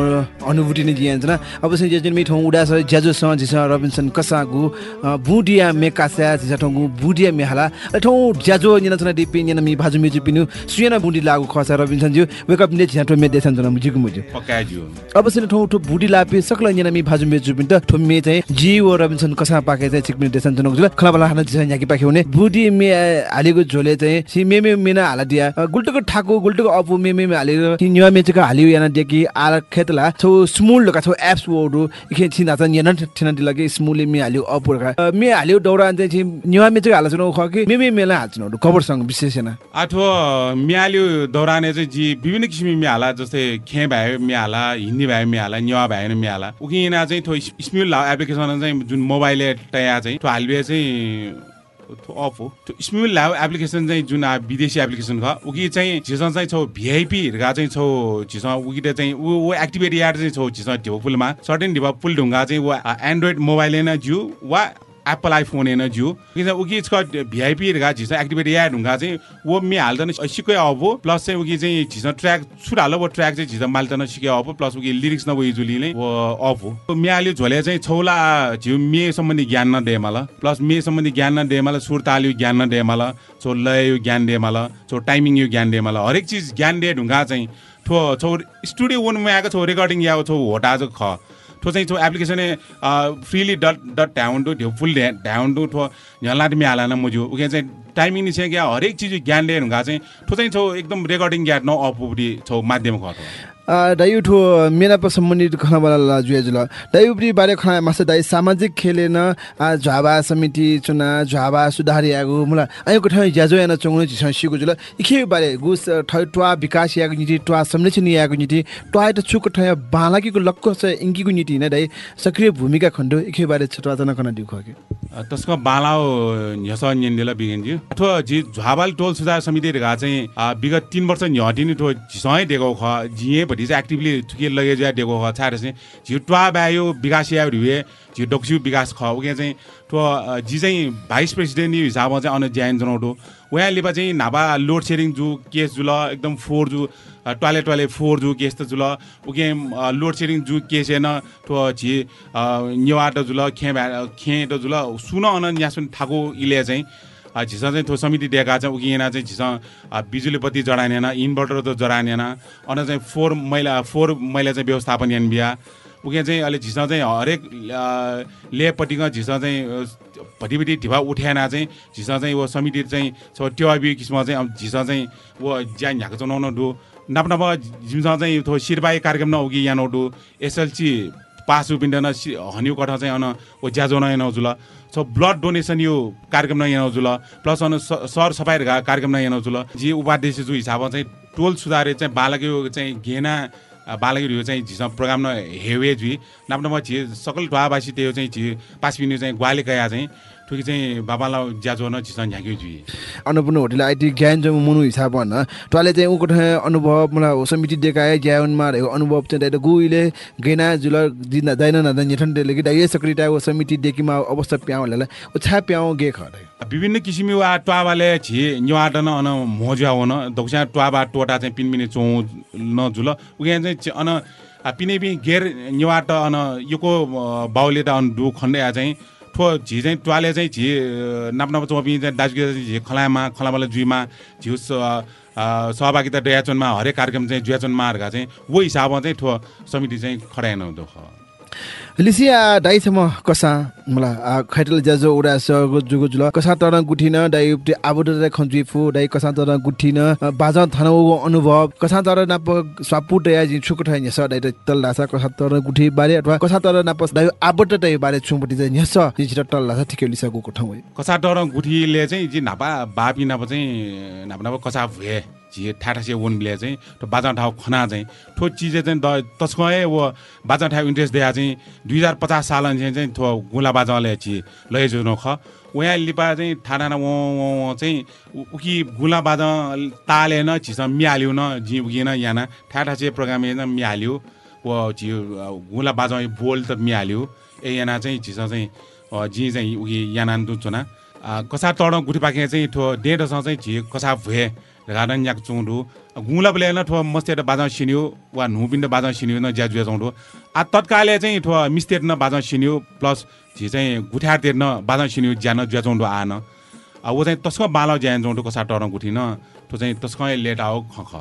अनुभूति नै जियान्छ अवश्य जे जन मे ठौ उडा छ ज्याजो स जिसा रबिन्सन कसा गु अ, बुडिया मे कासा जिसा ठौ गु बुडिया मे हाला अ, ठौ ज्याजो निना छना दिपि निना मी भाजु मे जुपिनु सुयना बुडी लागु खसा रबिन्सन ज्यू वेक अप ने छिसा ठो मे देसन जना मुजिगु मुजु पक्का ज्यू अवश्य न ठौ ठो बुडी लापे सकल निना मी भाजु मे जुपिन त ठो मे चाहिँ जी व रबिन्सन कसा पाके चाहिँ चिकमिन देसन जना जुल खला बला हाना जिसा याकी पाके हुने बुडी मे हालेको झोले चाहिँ सी मे मे मेना हाला दिया। गुल्टको ठाको गुल्टको अपु मे मे मे हालेर न्युवा मेचका हालियो याना देखि आला खेतला। छौ स्मुल लका छौ एप्स वोडु इखे छि नाचा याना ठेना दिलगे स्मुले मे हालियो अपु अ, मे हालियो दौरा चाहिँ छि न्युवा मेचका हाला छौ ख कि मे मे मेला हाल्छौ कभर सँग विशेष हैन अथवा म्याल्यो दौराने चाहिँ जी विभिन्न किसिमको म्याला जस्तै खे भयो म्याला हिन्दी भयो म्याला न्युवा भयो म्याला उकिना चाहिँ थो स्म्युल एप्लिकेसन चाहिँ जुन मोबाइलले टया चाहिँ थो हालबे चाहिँ अफ हो। त्यो ल्याब एप्लिकेसन चाहिँ जुन विदेशी एप्लिकेसन ख उकि चाहिँ झिसँग चाहिँ छौ भिआइपीहरूका चाहिँ छौ झिसँग उकिले चाहिँ ऊ ऊ एक्टिभेट यार्ड चाहिँ छौ झिसँग ढिउ पुलमा सर्टेन ढिबा पुल ढुङ्गा चाहिँ वा एन्ड्रोइड मोबाइल न जिउ वा एप्पल आइफोन जिउ किन उकि भिआइपी गा झिस एक्टिभेट या ढुङ्गा चाहिँ वो मे हाल्दैन सिकै अब प्लस चाहिँ उकि चाहिँ झिस ट्र्याक छुट हालो ट्र्याक चाहिँ झिस माल्दैन सिके अब। प्लस उकि लिरिक्स नभए जुलीले वो अफ हो। म्याल्यो झोले चाहिँ छौला झिउ मे सम्बन्धी ज्ञान न देमाल प्लस मे सम्बन्धी ज्ञान न देमाल सुर ताल्यो ज्ञान न देमाल छो लय यो ज्ञान देमाल छो टाइमिङ यो ज्ञान देमाल हरेक चिज ज्ञान दे ढुङ्गा चाहिँ ठो छौ स्टुडियो वनमा आएको छौ रेकर्डिङ या छौ होटा ख। चाहिँ छौ एप्लिकेसन फ्रिली डट डट ढ्याउन्डु ढ्यौ फुल ढ्याउन्डु ठो झ्यालाट मिहाल न मुजु उके चाहिँ टाइमिङ क्या हरेक चिज ज्ञान लिएर हुँगा चाहिँ चाहिँ छौ एकदम रेकर्डिङ ज्ञान न अपुपट्टि छौ माध्यम खो दायु ठो मेरा पर सम्बन्धित खना वाला जुए जुल दायु प्रि बारे खना मासे दाइ सामाजिक खेलेन आ झाबा समिति चुना झाबा सुधार यागु मुला आयो ठाउँ ज्याजो याना चंगु जिस सिगु जुल। इखे बारे गुस ठै ट्वा विकास यागु निति ट्वा संरक्षण यागु निति ट्वा त छुक ठय बालाकीको लक्क छ इंकीको निति न दाइ सक्रिय भूमिका खण्डो इखे बारे छटवा जना खना दिउ खके त्यसको बालाओ झ्यास निन्देला बिगेन्जी ठो जी झाबाल टोल सुधार समिति चाहिँ विगत तिन वर्ष झटिने ठो झिसै दिएको ख भटी चाहिँ एक्टिभली थुके लगे जा दिएको ख छाएर चाहिँ झिउ ट्वा ब्यायो विकास या ढुए झिउ डोक्सिउ विकास ख उके चाहिँ ठो जी चाहिँ भाइस प्रेसिडेन्ट हिसाबमा चाहिँ अन ज्यान जनाउटो उहाँ लिपा चाहिँ नाभा लोड सेडिङ जु केस जुल एकदम फोर जु ट्वाले ट्वाले फोर जु केस त जुल उके लोड सेडिङ जु केस हेन ठो झि न्युवा त जुल खे खे त जुल सुन अन न्यासुन ठाको इले चाहिँ झिस चाहिँ थो समिति दिएका चाहिँ उकिएन चाहिँ झिस अ, बिजुली बत्ती जडानेन इन्भर्टर त जडानेन अन चाहिँ फोर मैला फोर मैला चाहिँ व्यवस्थापन यान बिहा उके चाहिँ अहिले झिस चाहिँ हरेक लेपट्टिको झिस चाहिँ भटिभटि ढिपा उठ्याएन चाहिँ झिस चाहिँ वो समिति चाहिँ छ ट्याबी किसिममा चाहिँ झिस चाहिँ वो ज्यान झ्याएको चुनाउन डु। नाप नाप झिमसँग चाहिँ थो सिरबाई कार्यक्रम न उकि यानो डु एसएलसी पास उपिन्डन हन्यु कठ चाहिँ अन ओ ज्याजो न एनाउ जुल सो ब्लड डोनेसन यो कार्यक्रम न एनाउ जुल प्लस अन स- सर सफाइ कार्यक्रम न एनाउ जुल जी उपाध्यक्ष जो हिसाबमा चाहिँ टोल सुधारे चाहिँ बालक चाहिँ घेना बालकहरू चाहिँ झिसँग प्रोग्राम न हेवे जुई नाप्नमा झि सकल ढुवाबासी त्यो चाहिँ झि मिनट चाहिँ ग्वाले गया चाहिँ ठुकी चाहिँ बाबालाई ज्याजो न झिसँग झ्याक्यो जुई। अन्नपूर्ण होटल आइटी ज्ञान जो मुनु हिसाब भन्न टोले चाहिँ उको अनुभव मलाई समिति देखाए ज्ञानमा रहेको अनुभव चाहिँ दाइ गुइले गैना जुल दिन दैन न निठन देले कि सक्रियता वो समिति देखिमा अवस्था प्याउ लेला ओ छा प्याउ गे ख विभिन्न किसिमको वा ट्वाबाले छि न्युवाटन अन मोज्या हुन दौसा ट्वाबा टोटा चाहिँ पिनमिने चौ न जुल। उगे चाहिँ अन पिने पि गेर न्युवाट अन योको बाउले त अन डु खण्डे चाहिँ ठो झि चाहिँ ट्वाले चाहिँ झि नाप चौपी चाहिँ दाजुगे चाहिँ झि खलामा खलामाला जुइमा झिउ सहभागिता डयाचनमा हरेक कार्यक्रम चाहिँ जुयाचनमा चाहिँ वो हिसाबमा चाहिँ ठो समिति चाहिँ खडाएन हुँदो लिसिया दाइसम्म कसा? मलाई आ, खैटल ज्याजो उडा सगो जुगो जुल कसा तर गुठिन? दाइ उपटे आबोट खन्जुइ फु दाइ कसा तर गुठिन? बाजा थनौ अनुभव। कसा तर नाप स्वापुट या जि छुक ठै न्यस दाइ तल कसा तर गुठी बारे अथवा कसा तर नाप दाइ आबोट दाइ बारे छुमपटी चाहिँ न्यस जि छिट तल लासा ठिकै लिसा गएको ठाउँ कसा डर गुठीले चाहिँ जी नापा बापी नापा चाहिँ नापा नापा कसा भए जी ठाठा से वनले चाहिँ बाजा ठाउँ खना चाहिँ ठो चिज चाहिँ द तस्कै वो बाजा ठाउँ इन्ट्रेस्ट दिया चाहिँ दुई हजार पचास साल चाहिँ थो गुला बाजाले छि लैजुनो ख उहाँ लिपा चाहिँ ठाडा वो चाहिँ उकी गुला बाजा तालेन छिस मिहाल्यो न जी उगिएन याना ठाठा से प्रोग्राम मिहाल्यो वो छि गुला बाजा बोल त मिहाल्यो ए याना चाहिँ छिस चाहिँ जी चाहिँ उगी याना दुचोना कसा तड गुठी पाके चाहिँ ठो डेढसँग चाहिँ झि कसा भए। गार्डन याक चौँडो। गुला बेला न ठो मस्तेट बाजा सिन्यो वा नुपिन्ड बाजा सिन्यो न ज्या चौँडो। आ तत्कालले चाहिँ ठो मिस्तेट न बाजा सिन्यो प्लस झि चाहिँ गुठार तेर्न बाजा सिन्यो ज्यान जुया चौँडो आएन आ ऊ चाहिँ तस्क बाला ज्यान चौँडो कसा टर गुठी न ठो चाहिँ तस्कै लेट आओ ख ख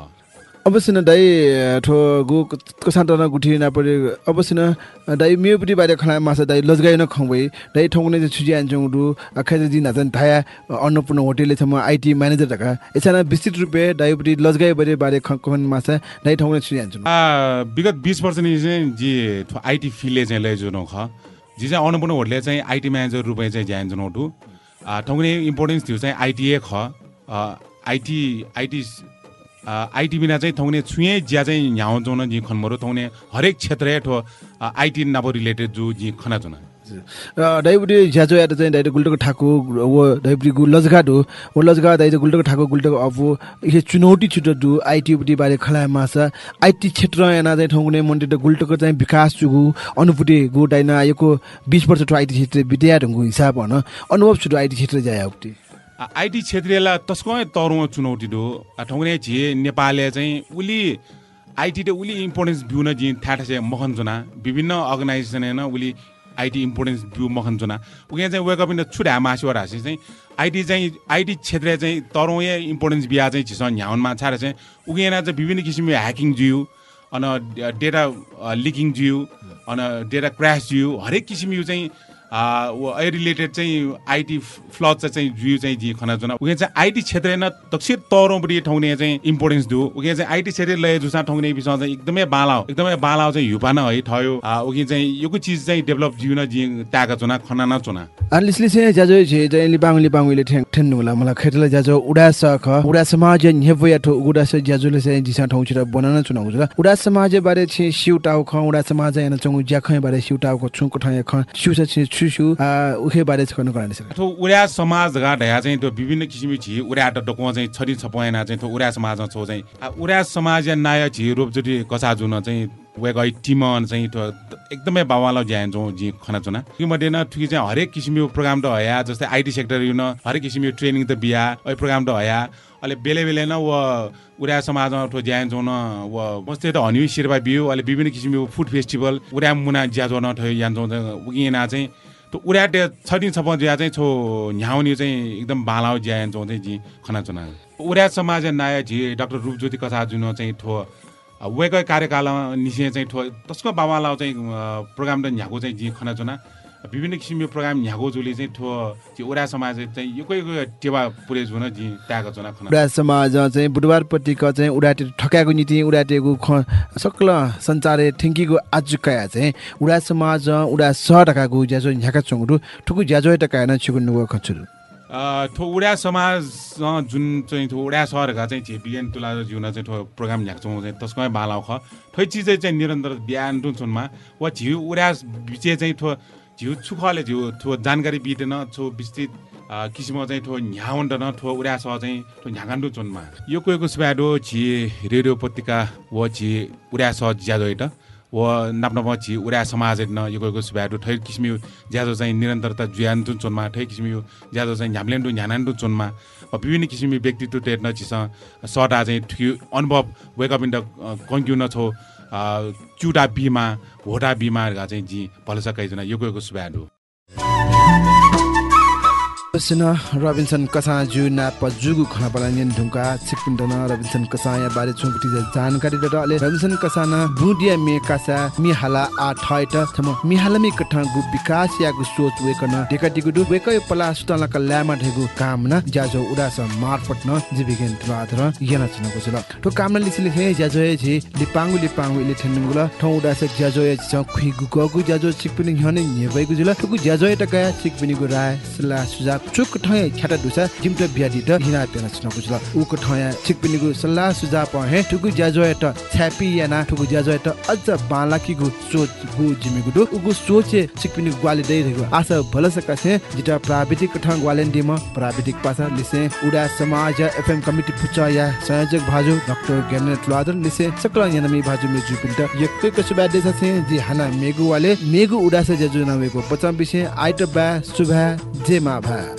अवश्य न दाइ ठो गु कसा तर गुठी ना परे अवश्य न दाइ मेपटी बारे खला मासा दाइ लजगाइ न खंबै। दाइ ठौने चाहिँ छुजी आन्छौ दु अखै दिन नाजन थाया अन्नपूर्ण होटेलले सम्म आइटी म्यानेजर ढका। एछाना विस्तृत रूपे दाइपटी लजगाइ बारे बारे खन मासा दाइ ठौने छुजी आन्छौ आ, विगत बिस वर्ष नि चाहिँ जी ठो आइटी फिल्डले चाहिँ लैजुनो ख। जी चाहिँ अन्नपूर्ण होटलले चाहिँ आइटी म्यानेजर रूपमा चाहिँ ज्यान जुनौटु ठौने इम्पोर्टेन्स थियो चाहिँ आइटिए ख। आइटी आइटी आइटी बिना चाहिँ थौने छुए ज्या चाहिँ ह्याउ जी खनमरो थौने हरेक क्षेत्र ठो आइटी नापो रिलेटेड जो जी खना जुना। दाइपटी ज्याजो यात चाहिँ दाइले गुल्टको ठाको व गु लजगा दु व लजगा दाइ गुल्टको ठाको गुल्टको अबु ये चुनौती छुट दु आइटी पटी बारे खला मासा। आइटी क्षेत्र याना चाहिँ ठौने मन्टे त गुल्टको चाहिँ विकास जुगु अनुभूति गु दाइना आएको 20 वर्ष ठो आइटी क्षेत्र ढंगु हिसाब हन अनुभव छुट आइटी क्षेत्र आ, आइटी क्षेत्रीयलाई तस्कै तरुवा चुनौती दो ठौने झिए नेपालले चाहिँ उली आइटी त उली इम्पोर्टेन्स बिउ न जी थाहा छ मखन जुना विभिन्न अर्गनाइजेसन होइन उली आइटी इम्पोर्टेन्स बिउ मखन जुना उहाँ चाहिँ वेकअप इन छुट्या मासुवर हाँसी चाहिँ आइटी चाहिँ आइटी क्षेत्र चाहिँ तरुए इम्पोर्टेन्स बिहा चाहिँ छिस ह्याउनमा छाएर चाहिँ उगेना चाहिँ विभिन्न किसिमको ह्याकिङ जिउ अन डेटा लिकिङ जिउ अन डेटा क्रास जिउ हरेक किसिमको चाहिँ ए रिलेटेड चाहिँ आइटी फ्लज चाहिँ जिउ चाहिँ जी खना जुना उहाँ चाहिँ आइटी क्षेत्र न दक्षिण तौरपट्टि ठाउने चाहिँ इम्पोर्टेन्स दियो। उहाँ चाहिँ आइटी क्षेत्र लय जुसा ठाउने विषय चाहिँ एकदमै बालाउ एकदमै बालाउ चाहिँ हिउपा न है ठयो। उहाँ चाहिँ यो चिज चाहिँ डेभलप जिउ न जी त्यागा चुना खना न चुना अलिसले चाहिँ ज्याजो छे चाहिँ लिपाङ लिपाङले ठेन्नु होला। मलाई खेतले ज्याजो उडा सख उडा समाज नेबो या ठो उडा स ज्याजोले चाहिँ दिशा ठाउँ छिरा बनाउन चुनाउ छ उडा समाज बारे छे सिउटाउ ख उडा समाज याना चंगु ज्याखै बारे सिउटाउ ख छुको ठाउँ ख सिउ छ छु आ उखे बारे छ गर्न सक ठो समाज ढया चाहिँ त्यो विभिन्न किसिमको छि उड्या डोको चाहिँ छरि छपयना चाहिँ त्यो उड्या समाजमा छौ चाहिँ। उड्या समाज या नाय छि रूपजोटी कसा जुन चाहिँ वेग टिमन चाहिँ त्यो एकदमै बाबाला ज्यान छौँ जी खना चुना मध्ये न ठुकी चाहिँ हरेक किसिमको प्रोग्राम त हया जस्तै आइटी सेक्टर युन हरेक किसिमको ट्रेनिङ त बिहा ओइ प्रोग्राम त हया। अहिले बेले बेले न व उड्या समाजमा ठो ज्यान छौँ न व मस्तै त हनी शेर्पा बियो अहिले विभिन्न किसिमको फुड फेस्टिभल उड्या मुना ज्याजो न ठयो यान छौँ उगिएना चाहिँ त्यो उड्याटे छटिन छप ज्या चाहिँ छो न्याउनी चाहिँ एकदम बालाउ ज्यान चौ चाहिँ जी खना चुना उड्या समाज नाय झी डाक्टर रूपज्योति कसा जुन चाहिँ ठो वेकै कार्यकाल निसे चाहिँ ठो तस्को बाबालाउ चाहिँ प्रोग्राम त न्याको चाहिँ जी खना चुना विभिन्न किसिमको प्रोग्राम न्याको जुले चाहिँ ठो जी उड्या समाज चाहिँ योकै टेवा पुरे जुन जी त्याएको चुना खना। उडा समाज चाहिँ बुधबारपट्टिको चाहिँ उडाटे ठक्याएको नीति उडाटेको ख सक्ल सञ्चारे ठिङ्कीको आजुकाया चाहिँ उडा समाज उडा स ढकाको ज्याजो झ्याका चोङरु ठुकु ज्याजो टकाएन खचुरु। अ, थो उड्या समाज जुन चाहिँ थो उड्या सहरका चाहिँ झेपिएन तुला जिउन चाहिँ थो प्रोग्राम ल्याक्छौँ चाहिँ तस्कै बालाउ ख थै चिज चाहिँ निरन्तर बिहान टुन्छुनमा वा झिउ उड्या बिचे चाहिँ थो झिउ छुखले झिउ थो जानकारी बितेन छो विस्तृत किसिमको चाहिँ थो न्याउन्डन थो उड्या सह चाहिँ थो न्यागान्डु चुनमा यो कोही को सुब्याडो छि रेडियो पत्रिका व छि उड्या सह ज्यादो हेट व नाप्न छि उड्या समाज हेर्न यो कोही को सुब्याडो ठै किसिमको ज्यादो चाहिँ निरन्तरता जुयान टुन चुनमा ठै किसिमको ज्यादो चाहिँ झ्याम्लेन्डु झ्यानान्डु चुनमा विभिन्न किसिमको व्यक्तित्व टेर्न छिस सटा चाहिँ ठुकी अनुभव वेकअप इन द न छौ चुटा बिमा भोटा बिमाहरूका चाहिँ जी भलसकै जना यो गएको रबिन्सन कसा जु नाप खना बलाङेन ढुङ्का छिकपिन दन रबिन्सन कसाया बारे छुङ जानकारी दत अले रबिन्सन कसा न बुडिया मे कासा मि हाला आ थायत थम मि हाला मे कथा गु विकास यागु सोच वेकन न देखाति दु वेक य पला सुता लका ल्यामा ढेगु काम न जाजो उडास मारपट न जिबिगेन त्रादर याना छन गु जुल तो काम न लिसले हे जाजो हे जी लिपांगु लिपांगु इले थन ठौ उडास जाजो हे जी खुइ गु गगु जाजो छिकपिन हने नेबैगु गु जुल तो गु जाजो हे तका छिकपिन गु राय सला सुजा चुक ठया छटा दुसा जिमत ब्याजी त हिना पेना छनकु छला उक ठया पिनिगु सल्लाह सुझाव पहे ठुगु ज्याझ्वय त याना ठुगु ज्याझ्वय त अज बालाकी सोच गु जिमिगु दु। उगु सोचे छिक पिनिगु ग्वाले प्राविधिक प्राविधिक पासा उडा समाज एफएम कमिटी या संयोजक भाजु डाक्टर भाजु मे मेगु वाले। मेगु उडा से जजु पचम सुभा जे मा भा।